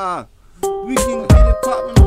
Uh, we can get it poppin'.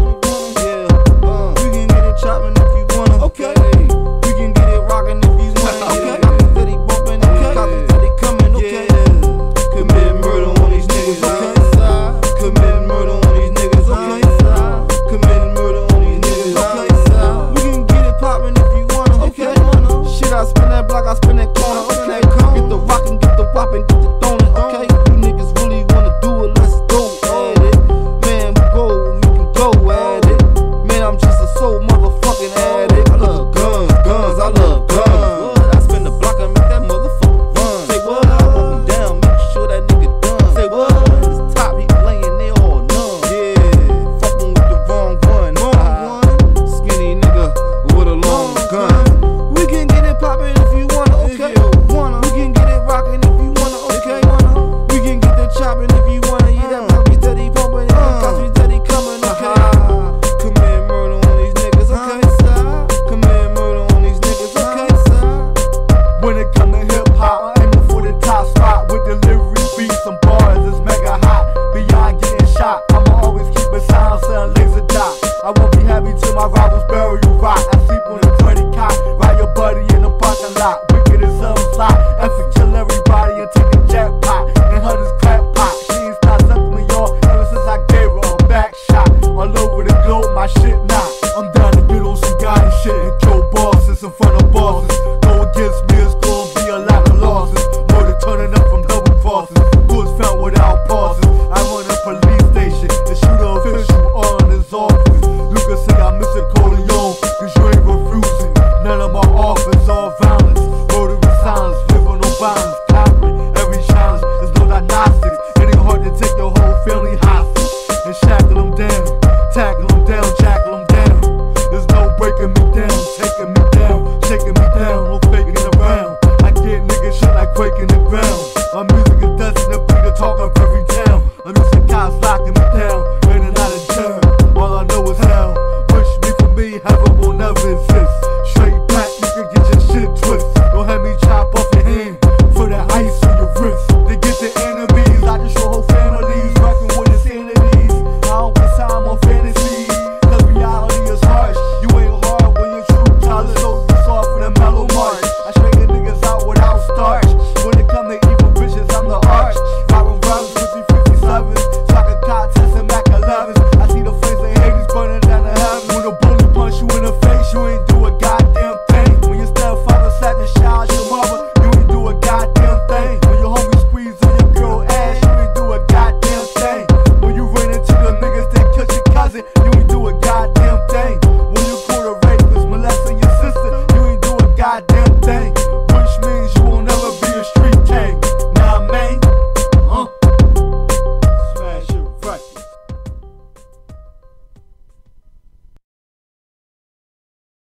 this in front of bosses. Go against me, it's gonna be a lot of losses. Murder turning up from double crosses. Goods found without pauses. I run a police station and shoot an official on his office. You can say I'm Mr. Corleone, cause you ain't refusing. None of my offers are violence. Murder is silence, living on violence. Copying every challenge is no diagnostic. It ain't hard to take your whole family hostage and shackle them down, tackle them down, jackal them down. There's no breaking me down, taking me. I'm in the face, you ain't